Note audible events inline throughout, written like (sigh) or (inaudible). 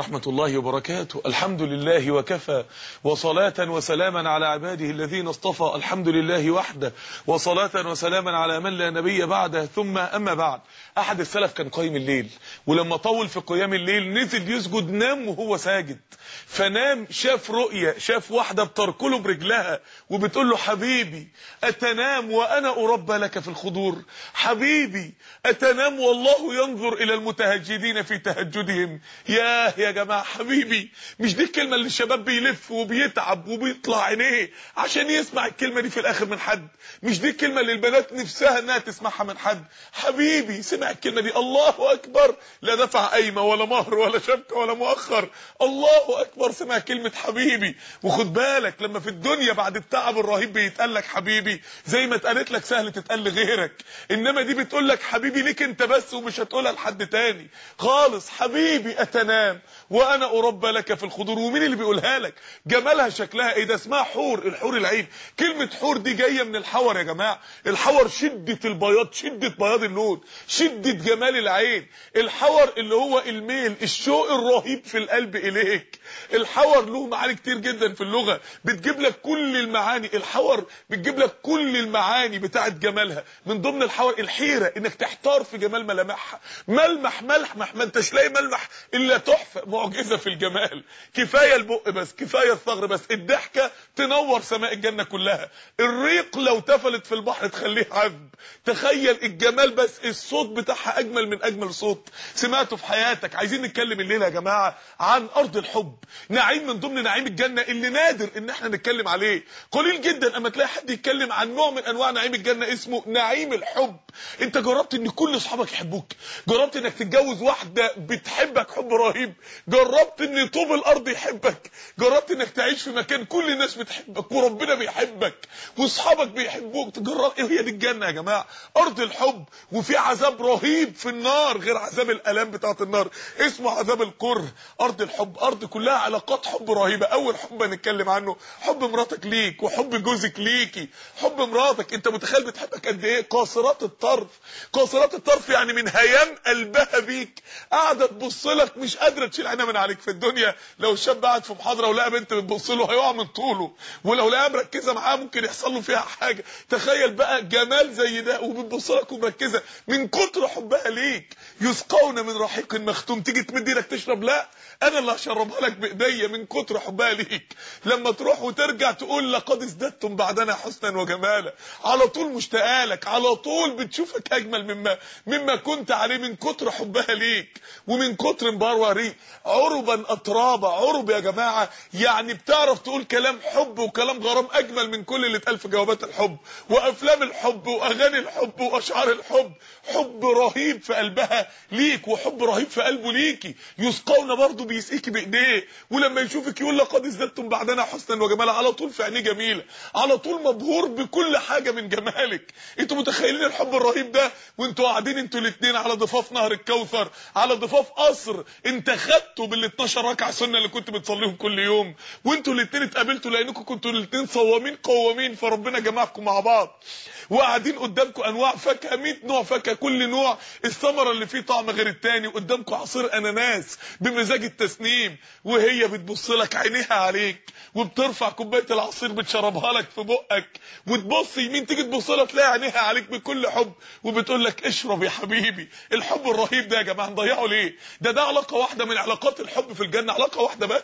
ورحمة الله وبركاته. الحمد لله وكفى. وصلاة وسلاما على عباده الذين اصطفى. الحمد لله وحده. وصلاة وسلاما على من لا نبي بعده. ثم أما بعد. أحد السلف كان قايم الليل. ولما طول في قيام الليل نزل يسجد نام وهو ساجد. فنام شاف رؤية شاف واحدة بتركله برجلها وبتقول له حبيبي أتنام وأنا أربى لك في الخضور حبيبي أتنام والله ينظر إلى المتهجدين في تهجدهم. ياه يا جماعة حبيبي مش دي الكلمة اللي الشباب بيلف وبيتعب وبيطلع عينيه عشان يسمع الكلمة دي في الآخر من حد؟ مش دي الكلمة اللي البنات نفسها إنها تسمعها من حد؟ حبيبي سمع الكلمة دي. الله أكبر. لا دفع قايمة ولا مهر ولا شبكة ولا مؤخر. الله أكبر سمع كلمة حبيبي. وخد بالك لما في الدنيا بعد التعب الرهيب بيتقال لك حبيبي زي ما اتقالت لك سهل تتقال لغيرك. إنما دي بتقول لك حبيبي ليك أنت بس ومش هتقولها لحد تاني. خالص حبيبي أتنام. وأنا أربى لك في الخضور ومين اللي بيقولها لك؟ جمالها شكلها إيه؟ ده اسمها حور الحور العين. كلمة حور دي جاية من الحور يا جماعة. الحور شده البياض شده بياض اللون شده جمال العين. الحور اللي هو الميل الشوق الرهيب في القلب إليك. الحور له معاني كتير جدا في اللغة. بتجيب لك كل المعاني. الحور بتجيب لك كل المعاني بتاعه جمالها. من ضمن الحور الحيرة إنك تحتار في جمال ملامحها. ملمح ملمح ما أنتش لاقي ملمح إلا تحفة. معجزة في الجمال. كفاية البق بس كفاية الثغر بس. الضحكة تنور سماء الجنة كلها. الريق لو تفلت في البحر تخليه عذب. تخيل الجمال بس الصوت بتاعها أجمل من أجمل صوت سمعته في حياتك. عايزين نتكلم الليلة يا جماعة عن أرض الحب. نعيم من ضمن نعيم الجنة اللي نادر إن إحنا نتكلم عليه. قليل جدا أما تلاقي حد يتكلم عن نوع من أنواع نعيم الجنة اسمه نعيم الحب. أنت جربت إن كل أصحابك يحبوك. جربت إنك تتجوز واحدة بتحبك حب رهيب. جربت إن طوب الأرض يحبك. جربت إنك تعيش في مكان كل الناس بتحبك وربنا بيحبك وأصحابك بيحبوك. تجرب إيه هي دي الجنة يا جماعة؟ أرض الحب. وفي عذاب رهيب في النار غير عذاب الألام بتاعة النار. اسمه عذاب الكره. أرض الحب. أرض كلها علاقات حب رهيبة. أول حب هنتكلم عنه. حب مراتك ليك وحب جوزك ليكي. حب مراتك. أنت متخيل بتحبك قد إيه؟ قاصرات الطرف. قاصرات الطرف يعني من هيام قلبها بيك. قاعدة تبص لك مش قادرة تشيل عينها من عليك في الدنيا. لو الشاب قاعد في محاضرة ولقى بنت بتبص له هيقع من طوله. ولو لقاها مركزة معاه ممكن يحصل له فيها حاجة. تخيل بقى جمال زي ده وبتبص لك ومركزة. من كتر حبها ليك. يسقون من رحيق مختوم. تيجي تمد إيدك تشرب؟ لا. أنا اللي هشربها لك بإيديا من كتر حبها ليك. لما تروح وترجع تقول لقد ازددتم بعدنا حسنا وجمالا. على طول مشتاقة لك. على طول بتشوفك أجمل مما مما كنت عليه من كتر حبها ليك. ومن كتر ليك عربا اترابا. عرب يا جماعة. يعني بتعرف تقول كلام حب وكلام غرام أجمل من كل اللي اتقال في جوابات الحب. وأفلام الحب وأغاني الحب وأشعار الحب. حب رهيب في قلبها. ليك وحب رهيب في قلبه ليكي. يسقون برضه بيسقيكي بإيديه. ولما يشوفك يقول لقد ازددتم بعدنا حسنا وجمالا. على طول في عينيه جميلة. على طول مبهور بكل حاجة من جمالك. أنتوا متخيلين الحب الرهيب ده؟ وانتوا قاعدين أنتوا الاثنين على ضفاف نهر الكوثر. على ضفاف قصر انت خدتوا بال 12 ركعة سنة اللي كنت بتصليهم كل يوم. وانتوا الاثنين اتقابلتوا لأنكم كنتوا الاثنين صوامين قوامين. فربنا جمعكم مع بعض. وقاعدين قدامكم أنواع فاكهة 100 نوع فاكهة كل نوع. الثمرة اللي فيه طعم غير التاني وقدامكم عصير أناناس بمزاج التسنيم وهي بتبص لك عينيها عليك وبترفع كوباية العصير بتشربها لك في بقك وتبص يمين تيجي تبص لها تلاقي عينيها عليك بكل حب وبتقول لك اشرب يا حبيبي الحب الرهيب ده يا جماعة نضيعه ليه؟ ده ده علاقة واحدة من علاقات الحب في الجنة علاقة واحدة بس.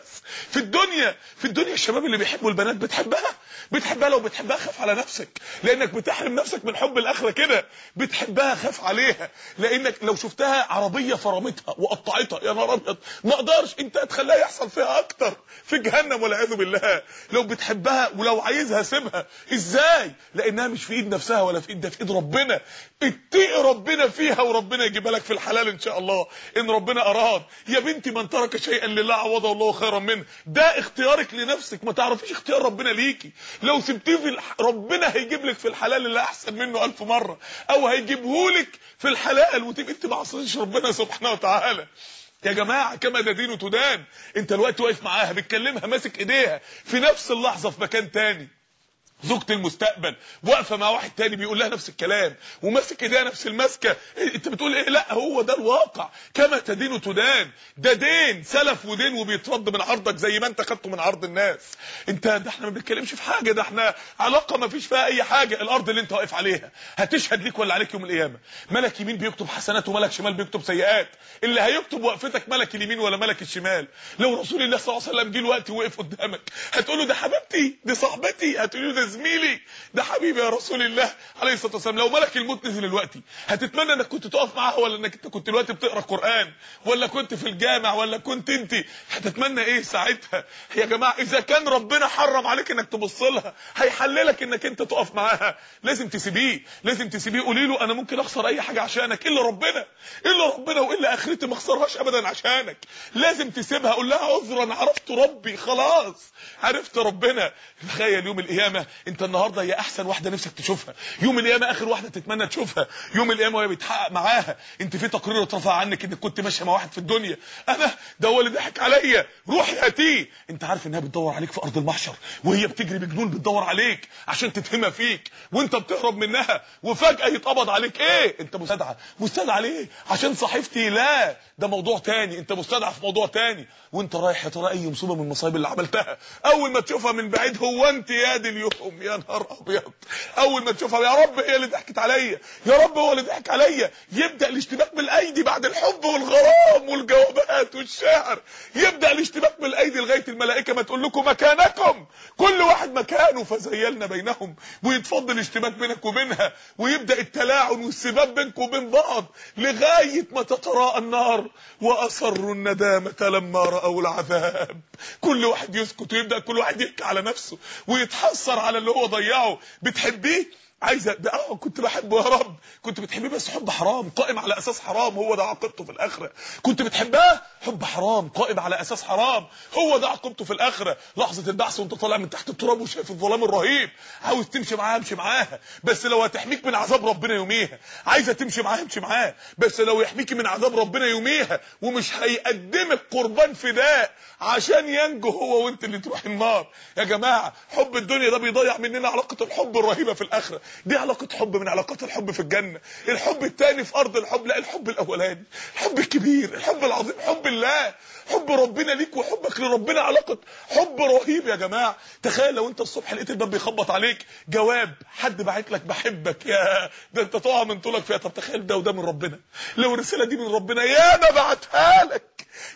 في الدنيا في الدنيا الشباب اللي بيحبوا البنات بتحبها بتحبها لو بتحبها خاف على نفسك لأنك بتحرم نفسك من حب الآخرة كده بتحبها خاف عليها لأنك لو شفتها عربية فرمتها وقطعتها. يا نهار أبيض. ما أقدرش أنت هتخليها يحصل فيها أكتر في جهنم والعياذ بالله. لو بتحبها ولو عايزها سيبها. إزاي؟ لأنها مش في إيد نفسها ولا في ايد ده في إيد ربنا. اتقي ربنا فيها وربنا يجيبها لك في الحلال إن شاء الله. إن ربنا أراد. يا بنتي من ترك شيئا لله عوضه الله خيرا منه. ده اختيارك لنفسك. ما تعرفيش اختيار ربنا ليكي. لو سبتيه في الح... ربنا هيجيب لك في الحلال اللي أحسن منه ألف مرة. أو هيجيبهولك في الحلال وتبقى انت عصيتيش ربنا سبحانه وتعالى. يا جماعة كما تدين تدان. انت الوقت واقف معاها بتكلمها ماسك ايديها. في نفس اللحظة في مكان تاني. زوجة المستقبل. واقفة مع واحد تاني بيقول لها نفس الكلام وماسك ايديها نفس المسكه انت بتقول إيه؟ لا هو ده الواقع. كما تدين تدان. ده دين سلف ودين وبيترد من عرضك زي ما انت خدته من عرض الناس. انت ده إحنا ما بنتكلمش في حاجة ده إحنا علاقة ما فيش فيها أي حاجة. الأرض اللي انت واقف عليها. هتشهد ليك ولا عليك يوم القيامة. ملك يمين بيكتب حسنات وملك شمال بيكتب سيئات. اللي هيكتب وقفتك ملك اليمين ولا ملك الشمال. لو رسول الله صلى الله عليه وسلم جه الوقت وقف قدامك هتقول له ده حبيبتي دي صاحبتي هتقول له زميلي. ده حبيبي يا رسول الله عليه الصلاة والسلام. لو ملك الموت نزل دلوقتي هتتمنى انك كنت تقف معاها ولا انك انت كنت دلوقتي بتقرأ قران ولا كنت في الجامع؟ ولا كنت انت؟ هتتمنى إيه ساعتها؟ يا جماعة إذا كان ربنا حرم عليك إنك تبص لها هيحللك إنك أنت تقف معاها. لازم تسيبيه. لازم تسيبيه. قولي له أنا ممكن أخسر أي حاجة عشانك. إلا ربنا. إلا ربنا. وإلا أخرتي ما أخسرهاش ابدا عشانك. لازم تسيبها. قول لها عذرا عرفت ربي. خلاص. عرفت ربنا. تخيل يوم القيامة انت النهارده هي احسن واحدة نفسك تشوفها. يوم القيامة آخر واحدة تتمنى تشوفها. يوم القيامة وهي بيتحقق معاها. انت في تقرير اترفع عنك انك كنت ماشية مع واحد في الدنيا. أنا ده هو اللي ضحك عليا. روحي هاتيه انت عارف إنها بتدور عليك في أرض المحشر وهي بتجري بجنون بتدور عليك عشان تتهمها فيك وأنت بتهرب منها وفجأة يتقبض عليك. إيه؟ أنت مستدعى. مستدعى ليه؟ عشان صحيفتي لا. ده موضوع تاني. أنت مستدعى في موضوع تاني. وأنت رايح يا ترى أي مصيبة من المصايب اللي عملتها؟ أول ما تشوفها من بعيد هو أنت يا دي اليوم يا نهار أبيض. أول ما تشوفها يا رب هي اللي ضحكت عليا. يا رب هو اللي ضحك عليا. يبدأ الاشتباك بالأيدي بعد الحب والغرام والجوابات والشعر. يبدأ الاشتباك بالأيدي لغاية الملائكة ما تقول لكم مكانكم. كل واحد مكانه فزيلنا بينهم. ويتفضل الاشتباك بينك وبينها. ويبدأ التلاعن والسباب بينكم وبين بعض لغاية ما تتراءى النار. وأصروا الندامة لما رأوا العذاب. كل واحد يسكت ويبدأ كل واحد يبكي على نفسه. ويتحسر على اللي هو ضيعه بتحبيه؟ عايزة ده آه كنت بحبه يا رب. كنت بتحبيه بس حب حرام قائم على أساس حرام. هو ده عاقبته في الآخرة. كنت بتحبها حب حرام قائم على أساس حرام. هو ده عاقبته في الآخرة. لحظة البحث وأنت طالع من تحت التراب وشايف الظلام الرهيب. عاوز تمشي معاها امشي معاها بس لو هتحميك من عذاب ربنا يوميها. عايزة تمشي معاها امشي معاها بس لو يحميكي من عذاب ربنا يوميها ومش هيقدمك قربان فداء عشان ينجو هو وأنت اللي تروح النار. يا جماعة حب الدنيا ده بيضيع مننا علاقة الحب الرهيبة في الآخرة. دي علاقة حب من علاقات الحب في الجنة. الحب الثاني في أرض الحب لا الحب الأولاني. الحب الكبير الحب العظيم حب الله. حب ربنا ليك وحبك لربنا. علاقة حب رهيب يا جماعة. تخيل لو انت الصبح لقيت الباب بيخبط عليك. جواب حد باعت لك بحبك. يا ده انت تقع من طولك فيها. طب تخيل ده وده من ربنا. لو الرسالة دي من ربنا يا ما بعتها لك.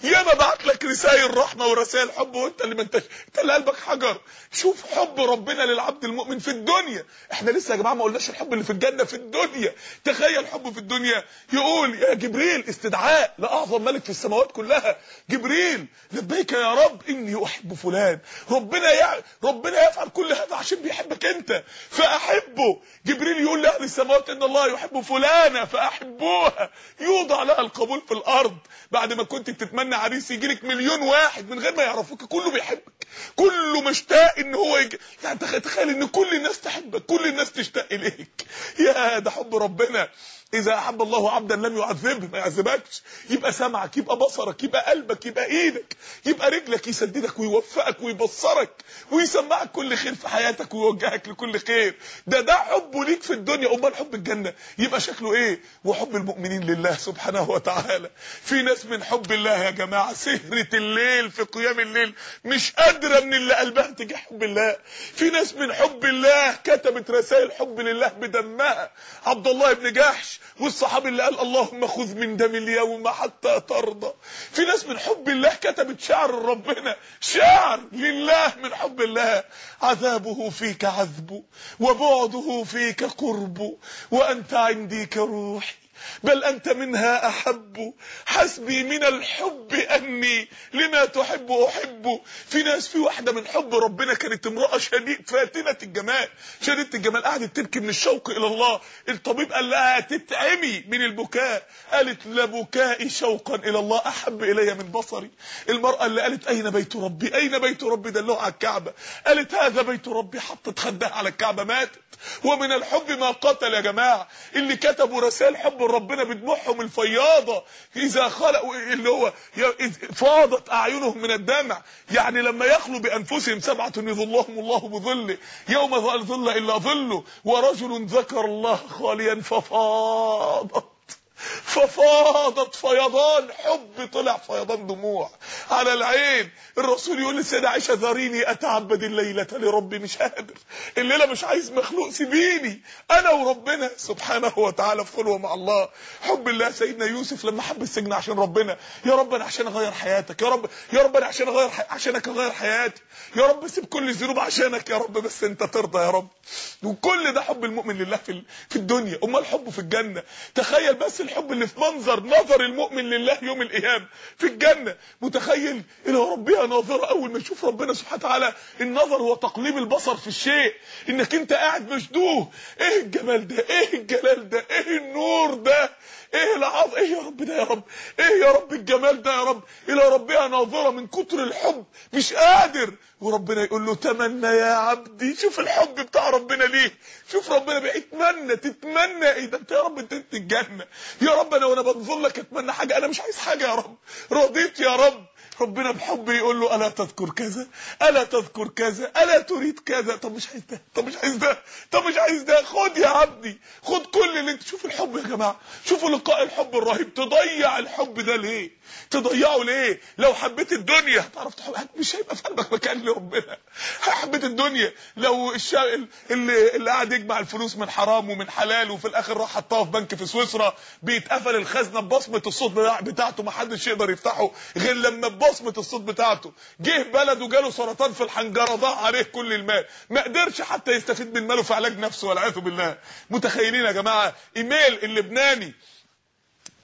يا ما بعت لك رسائل رحمة ورسائل حب. وانت اللي ما انتش انت اللي قلبك حجر. شوف حب ربنا للعبد المؤمن في الدنيا. إحنا لسه يا جماعة ما قلناش الحب اللي في الجنة في الدنيا. تخيل حب في الدنيا. يقول يا جبريل استدعاء لأعظم ملك في السماوات كلها. جبريل لبيك يا رب إني أحب فلان. ربنا يع... ربنا يفعل كل هذا عشان بيحبك أنت. فأحبه. جبريل يقول لأهل السماوات إن الله يحب فلانه فاحبوها يوضع لها القبول في الأرض. بعد ما كنت بتتمنى عريس يجي لك مليون واحد من غير ما يعرفوك. كله بيحبك. كله مشتاق إن هو يجي. يعني تخيل إن كل الناس تحبك. كل الناس تشتاق إليك. يا ده حب ربنا. إذا أحب الله عبدا لم يعذبه ما يعذبكش. يبقى سمعك يبقى بصرك يبقى قلبك يبقى إيدك. يبقى رجلك يسددك ويوفقك ويبصرك ويسمعك كل خير في حياتك ويوجهك لكل خير. ده ده حبه ليك في الدنيا. أمال حب الجنة؟ يبقى شكله إيه؟ وحب المؤمنين لله سبحانه وتعالى. في ناس من حب الله يا جماعة سهرة الليل في قيام الليل مش قادرة من اللي قلبها تجاه حب الله. في ناس من حب الله كتبت رسائل حب لله بدمها. عبد الله بن جحش والصحابي اللي قال اللهم خذ من دم اليوم حتى ترضى. في ناس من حب الله كتبت شعر ربنا. شعر لله من حب الله. عذابه فيك عذب وبعده فيك قرب. وأنت عندي كروحي. بل أنت منها أحب. حسبي من الحب أني لما تحب أحب. في ناس في واحدة من حب ربنا كانت امرأة شديد فاتنة الجمال. شديدة الجمال. قعدت تبكي من الشوق إلى الله. الطبيب قال لها تتعمي من البكاء. قالت لبكائي شوقا إلى الله أحب إلي من بصري. المرأة اللي قالت أين بيت ربي؟ أين بيت ربي؟ دلوه على الكعبة. قالت هذا بيت ربي. حطت خدها على الكعبة ماتت. ومن الحب ما قتل يا جماعة. اللي كتبوا رسائل حب ربنا بدموعهم الفياضه إذا خلقوا اللي هو فاضت اعينهم من الدمع. يعني لما يخلوا بأنفسهم سبعة يظلهم الله بظله. يوم لا ظل إلا ظله. ورجل ذكر الله خاليا ففاضت ففاضت فيضان حب طلع فيضان دموع. على العين الرسول يقول للسيدة عائشة ذريني أتعبد الليلة لربي مش قادر. الليلة مش عايز مخلوق سيبيني. أنا وربنا سبحانه وتعالى في خلوة مع الله. حب الله سيدنا يوسف لما حب السجن عشان ربنا. يا رب أنا عشان اغير حياتك يا رب يا رب أنا عشان اغير حي... عشانك اغير حياتي. يا رب سيب كل الذنوب عشانك يا رب بس أنت ترضى يا رب. وكل ده حب المؤمن لله في في الدنيا. أمال حبه في الجنة. تخيل بس الحب اللي في منظر نظر المؤمن لله يوم القيامة. في الجنة. متخيل إلى ربها ناظره أول ما يشوف ربنا سبحانه وتعالى. النظر هو تقليب البصر في الشيء. إنك أنت قاعد مشدوه. إيه الجمال ده؟ إيه الجلال ده؟ إيه النور ده؟ إيه العظ إيه يا رب ده يا رب إيه يا رب الجمال ده يا رب. إلى ربها ناظرة من كتر الحب مش قادر. وربنا يقول له تمنى يا عبدي. شوف الحب بتاع ربنا ليه. شوف ربنا بيتمنى تتمنى. إيه ده؟ أنت يا رب أنت الجنة. يا رب أنا وأنا بنظر لك أتمنى حاجة. أنا مش عايز حاجة يا رب. رضيت يا رب. ربنا بحب يقول له ألا تذكر كذا؟ ألا تذكر كذا؟ ألا تريد كذا؟ طب مش عايز ده طب مش عايز ده طب مش عايز ده. خد يا عبدي خد كل اللي انت شوف الحب يا جماعة شوفوا لقاء الحب الرهيب. تضيع الحب ده ليه؟ تضيعه ليه؟ لو حبيت الدنيا هتعرف تحب. مش هيبقى في قلبك مكان لربنا حبيت الدنيا لو الشا... اللي اللي قاعد يجمع الفلوس من حرام ومن حلال وفي الآخر راح حطها في بنك في سويسرا بيتقفل الخزنة ببصمة الصوت بتاعته ما حدش يقدر يفتحه غير لما ببصمه الصوت بتاعته. جه بلده جاله سرطان في الحنجرة ضاع عليه كل المال. ما قدرش حتى يستفيد من ماله في علاج نفسه والعياذ بالله. متخيلين يا جماعة إيميل اللبناني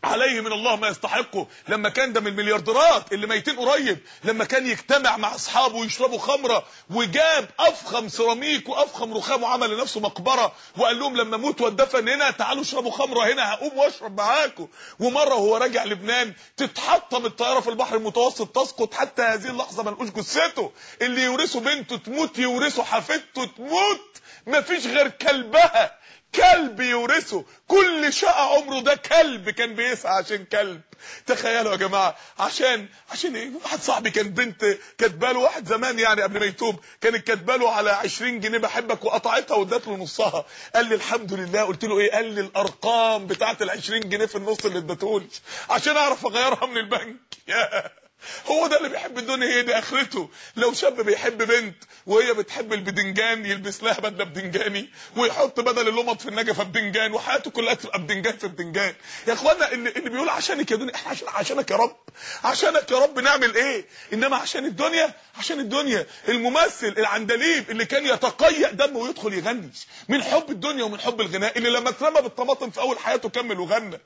عليه من الله ما يستحقه. لما كان ده من المليارديرات اللي ميتين قريب لما كان يجتمع مع أصحابه ويشربوا خمرة وجاب أفخم سيراميك وأفخم رخام وعمل لنفسه مقبرة وقال لهم لما أموت واتدفن هنا تعالوا اشربوا خمرة هنا هقوم واشرب معاكم. ومرة وهو راجع لبنان تتحطم الطيارة في البحر المتوسط تسقط حتى هذه اللحظة ما لقوش جثته. اللي يورثه بنته تموت يورثه حفيدته تموت. مفيش غير كلبها. كلب يورثه. كل شقى عمره ده كلب كان بيسعى عشان كلب. تخيلوا يا جماعة عشان عشان إيه؟ واحد صاحبي كان بنت كاتبه له واحد زمان يعني قبل ما يتوب كانت كاتبه له على 20 جنيه بحبك وقطعتها وادت له نصها. قال لي الحمد لله. قلت له إيه؟ قال لي الأرقام بتاعه ال 20 جنيه في النص اللي اديتهولي عشان أعرف أغيرها من البنك. (laughs) هو ده اللي بيحب الدنيا هي دي آخرته. لو شاب بيحب بنت وهي بتحب البدنجان يلبس لها بدلة بدنجاني ويحط بدل اللمط في النجفة بدنجان وحياته كلها تبقى بدنجان في بدنجان. يا إخوانا اللي, اللي بيقول عشانك يا دنيا إحنا عشان عشانك يا رب. عشانك يا رب نعمل إيه؟ إنما عشان الدنيا عشان الدنيا. الممثل العندليب اللي كان يتقيأ دمه ويدخل يغني من حب الدنيا ومن حب الغناء اللي لما اترمى بالطماطم في أول حياته كمل وغنى.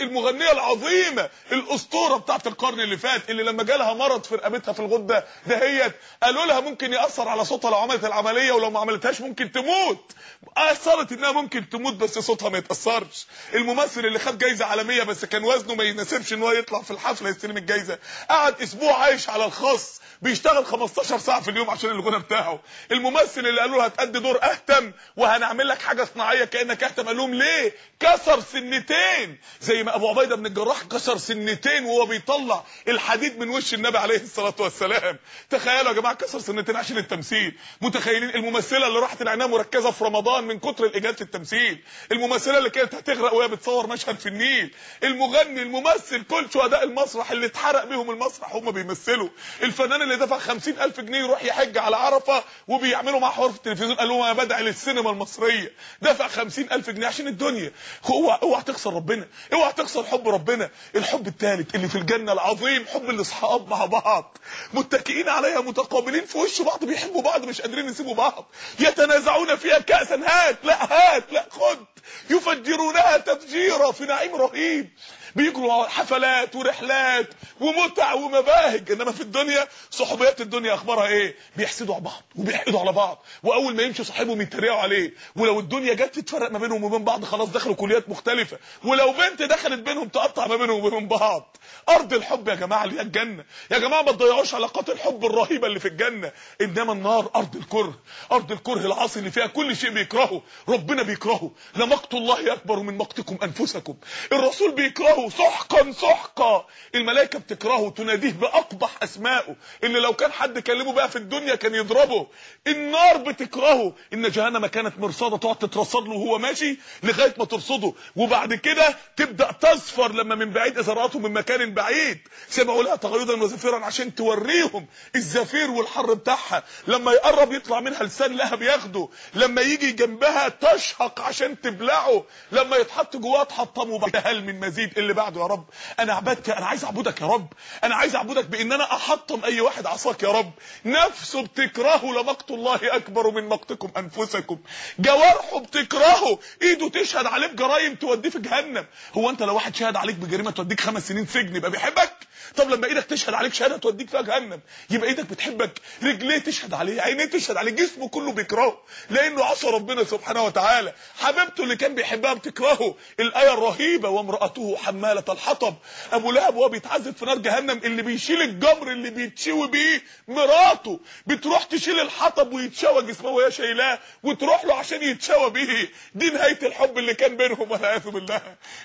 المغنية العظيمة الأسطورة بتاعت القرن اللي فات اللي لما جالها مرض في رقبتها في الغدة دهيت. قالوا لها ممكن يأثر على صوتها لو عملت العملية ولو ما عملتهاش ممكن تموت. أثرت إنها ممكن تموت بس صوتها ما يتأثرش. الممثل اللي خد جايزة عالمية بس كان وزنه ما يناسبش إن هو يطلع في الحفلة يستلم الجايزة. قعد أسبوع عايش على الخاص. بيشتغل 15 ساعة في اليوم عشان الغنى بتاعه. الممثل اللي قالوا له هتأدي دور أهتم وهنعمل لك حاجة صناعية كأنك أهتم. قال لهم ليه؟ كسر سنتين. زي ما أبو عبيدة بن الجراح كسر سنتين وهو بيطلع الحديد من وش النبي عليه الصلاة والسلام. تخيلوا يا جماعة كسر سنتين عشان التمثيل. متخيلين الممثلة اللي راحت العنايه مركزة في رمضان من كتر الاجهاد في التمثيل. الممثلة اللي كانت هتغرق وهي بتصور مشهد في النيل. المغني الممثل كل شهداء المسرح اللي اتحرق بيهم المسرح هم بيمثلوا. الفنان اللي دفع 50000 جنيه يروح يحج على عرفة وبيعملوا معاه حوار في التلفزيون. قال لهم أنا بدعي للسينما المصرية. دفع 50000 جنيه عشان الدنيا. اوعى اوعى تخسر ربنا. اوعى تخسر حب ربنا. الحب الثالث اللي في الجنة العظيم حب الاصحاب مع بعض. متكئين عليها متقابلين في وش بعض بيحبوا بعض مش قادرين يسيبوا بعض. يتنازعون فيها كأسا. هات لا هات لا خد. يفجرونها تفجيرا في نعيم رهيب. بيجروا حفلات ورحلات ومتع ومباهج. إنما في الدنيا صحوبيات الدنيا أخبارها إيه؟ بيحسدوا على بعض وبيحقدوا على بعض. وأول ما يمشي صاحبهم يتريقوا عليه. ولو الدنيا جت تتفرق ما بينهم وبين بعض خلاص دخلوا كليات مختلفة. ولو بنت دخلت بينهم تقطع ما بينهم وبين بعض. أرض الحب يا جماعة اللي هي الجنة. يا جماعة ما تضيعوش علاقات الحب الرهيبة اللي في الجنة. إنما النار أرض الكره. أرض الكره العاصي اللي فيها كل شيء بيكرهه. ربنا بيكرهه. لمقت الله أكبر من مقتكم أنفسكم. الرسول بيكرهه. سحقا سحقا الملائكة بتكرهه تناديه بأقبح اسمائه اللي لو كان حد كلمه بقى في الدنيا كان يضربه. النار بتكرهه. إن جهنم كانت مرصادة تقعد تترصد له وهو ماشي لغاية ما ترصده. وبعد كده تبدأ تصفر لما من بعيد اذا راته من مكان بعيد. سمعوا لها تغيظا وزفيرا عشان توريهم الزفير والحر بتاعها. لما يقرب يطلع منها لسان لهب ياخده. لما يجي جنبها تشهق عشان تبلعه. لما يتحط جواها تحطمه بعد هل من مزيد اللي بعده يا رب. أنا عبادك أنا عايز أعبدك يا رب. أنا عايز أعبدك بإن أنا أحطم أي واحد عصاك يا رب. نفسه بتكرهه لمقت الله أكبر من مقتكم أنفسكم. جوارحه بتكرهه. إيده تشهد عليه بجرايم توديه في جهنم. هو أنت لو واحد شهد عليك بجريمة توديك خمس سنين سجن يبقى بيحبك؟ طب لما إيدك تشهد عليك شهادة توديك فيها جهنم يبقى إيدك بتحبك. رجليه تشهد عليه عينيه تشهد عليه جسمه كله بيكرهه. لأنه عصى ربنا سبحانه وتعالى. حبيبته اللي كان بيحبها بتكرهه. الآية الرهيبة وامرأته حماله الحطب. أبو لهب وهو بيتعذب في نار جهنم. اللي بيشيل الجمر اللي بيتشوي بيه مراته. بتروح تشيل الحطب ويتشوى جسمه وهي شايلاه وتروح له عشان يتشوى به دي نهاية الحب اللي كان بينهم والعياذ بالله.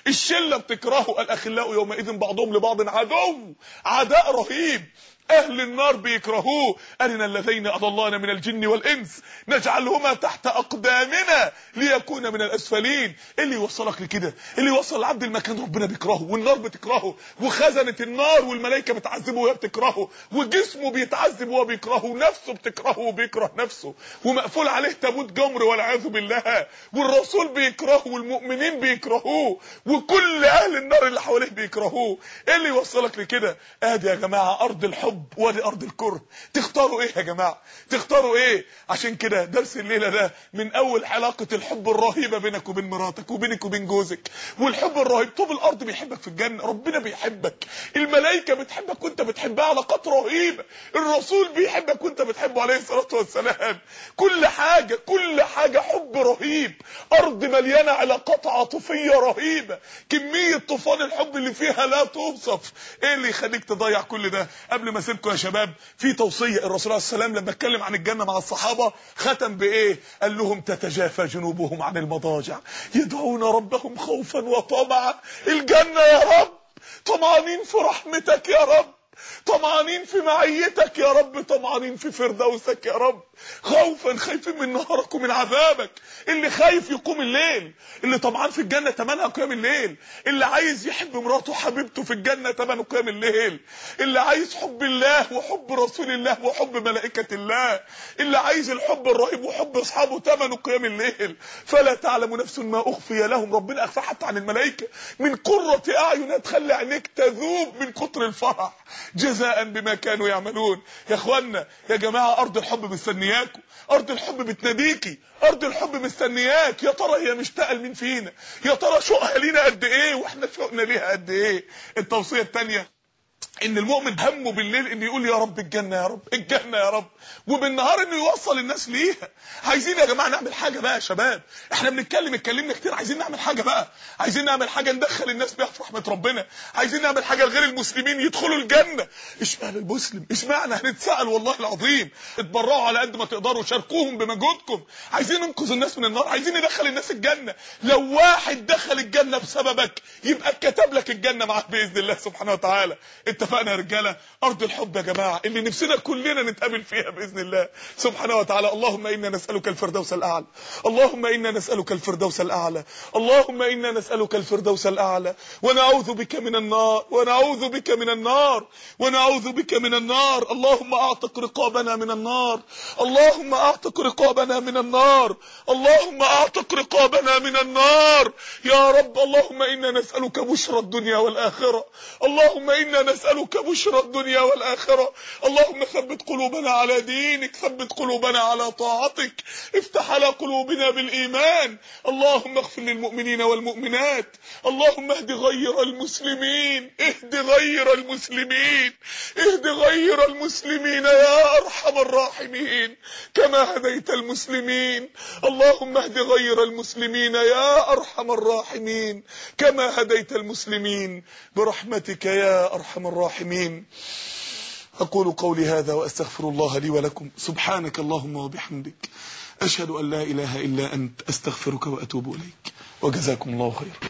الشلة بتكرهه الأخلاء يومئذ بعضهم لبعض عدو. عداء رهيب. أهل النار بيكرهوه. أرنا الذين أضلانا من الجن والإنس. نجعلهما تحت أقدامنا ليكون من الأسفلين. اللي يوصلك لكده؟ اللي يوصل العبد المكان ربنا بيكرهه والنار بتكرهه وخزنة النار والملائكة بتعذبه وهي بتكرهه وجسمه بيتعذب وهو بيكرهه ونفسه بتكرهه وبيكره نفسه ومقفول عليه تابوت جمر والعياذ بالله والرسول بيكرهه والمؤمنين بيكرهوه وكل أهل النار اللي حواليه بيكرهوه. اللي يوصلك لكده؟ ادي يا جماعة أرض الحب. الحب وادي ارض الكره. تختاروا إيه يا جماعة؟ تختاروا إيه؟ عشان كده درس الليلة ده من أول علاقة الحب الرهيبة بينك وبين مراتك وبينك وبين جوزك. والحب الرهيب طوب الأرض بيحبك في الجنة ربنا بيحبك. الملائكة بتحبك وأنت بتحبها علاقات رهيبة. الرسول بيحبك وأنت بتحبه عليه الصلاة والسلام. كل حاجة كل حاجة حب رهيب. أرض مليانة علاقات عاطفية رهيبة. كمية طوفان الحب اللي فيها لا توصف. إيه اللي يخليك تضيع كل ده؟ قبل ما اسيبكم يا شباب في توصية. الرسول عليه السلام لما اتكلم عن الجنة مع الصحابة ختم بإيه؟ قال لهم تتجافى جنوبهم عن المضاجع. يدعون ربهم خوفا وطمعا. الجنة يا رب. طمعانين في رحمتك يا رب. طمعانين في معيتك يا رب طمعانين في فردوسك يا رب. خوفا خايفين من نهارك ومن عذابك. اللي خايف يقوم الليل اللي طمعان في الجنة تمنها قيام الليل. اللي عايز يحب مراته حبيبته في الجنة تمنه قيام الليل. اللي عايز حب الله وحب رسول الله وحب ملائكة الله. اللي عايز الحب الرهيب وحب أصحابه تمنه قيام الليل. فلا تعلم نفس ما أخفي لهم. ربنا اخفى حتى عن الملائكة. من قرة أعين تخلي عينيك تذوب من كتر الفرح. جزاء بما كانوا يعملون. يا اخوانا يا جماعة أرض الحب مستنياكم أرض الحب بتناديكي. أرض الحب مستنياك. يا ترى هي مشتاقه لمين فينا؟ يا ترى شوقها لينا قد إيه؟ وإحنا شوقنا ليها قد إيه؟ التوصية الثانية إن المؤمن همه بالليل إنه يقول يا رب الجنة يا رب الجنة يا رب. وبالنهار إنه يوصل الناس ليها عايزين يا جماعة نعمل حاجة بقى يا شباب. إحنا بنتكلم اتكلمنا كتير عايزين نعمل حاجة بقى. عايزين نعمل حاجة ندخل الناس بيها في رحمة ربنا. عايزين نعمل حاجة لغير المسلمين يدخلوا الجنة. اشمعنى المسلم؟ اشمعنى هنتسأل والله العظيم. اتبرعوا على قد ما تقدروا شاركوهم بمجهودكم. عايزين ننقذ الناس من النار عايزين ندخل الناس الجنة. لو واحد دخل الجنة بسببك يبقى اتكتب لك الجنة معاك بإذن الله سبحانه وتعالى. اتفقنا يا رجاله أرض الحب يا جماعة اللي نفسنا كلنا نتقابل فيها بإذن الله. سبحانه وتعالى اللهم إنا نسألك الفردوس الأعلى. اللهم إنا نسألك الفردوس الأعلى. اللهم إنا نسألك الفردوس الأعلى. ونعوذ بك من النار ونعوذ بك من النار ونعوذ بك من النار. اللهم أعتق رقابنا من النار. اللهم أعتق رقابنا من النار. اللهم أعتق رقابنا من النار. يا رب اللهم إنا نسألك بشرى الدنيا والآخرة. اللهم إنا نسألك نسألك بشرى الدنيا والآخرة. اللهم ثبت قلوبنا على دينك ثبت قلوبنا على طاعتك. افتح على قلوبنا بالإيمان. اللهم اغفر للمؤمنين والمؤمنات. اللهم اهد غير المسلمين. اهد غير المسلمين. اهد غير المسلمين يا أرحم الراحمين. كما هديت المسلمين. اللهم اهد غير المسلمين يا أرحم الراحمين. كما هديت المسلمين. برحمتك يا أرحم الراحمين. أقول قولي هذا وأستغفر الله لي ولكم. سبحانك اللهم وبحمدك. أشهد أن لا إله إلا أنت. أستغفرك وأتوب إليك. وجزاكم الله خير.